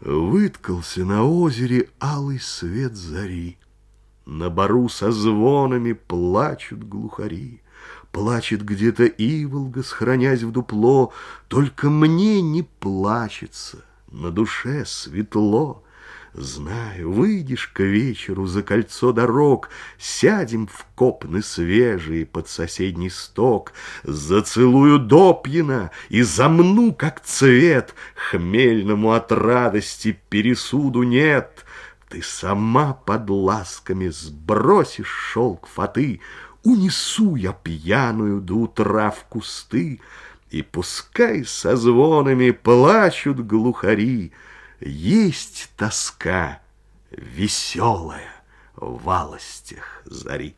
Выткался на озере алый свет зари. На бару со звонами плачут глухари. Плачет где-то Иволга, схоронясь в дупло, Только мне не плачется, на душе светло. Знаю, выйдешь к вечеру за кольцо дорог, Сядем в копны свежие под соседний сток, Зацелую допьяно и замну, как цвет, Хмельному от радости пересуду нет. Ты сама под ласками сбросишь шелк фаты, Унесу я пьяную до утра в кусты, И пускай со звонами плачут глухари, есть тоска веселая в валостях зари.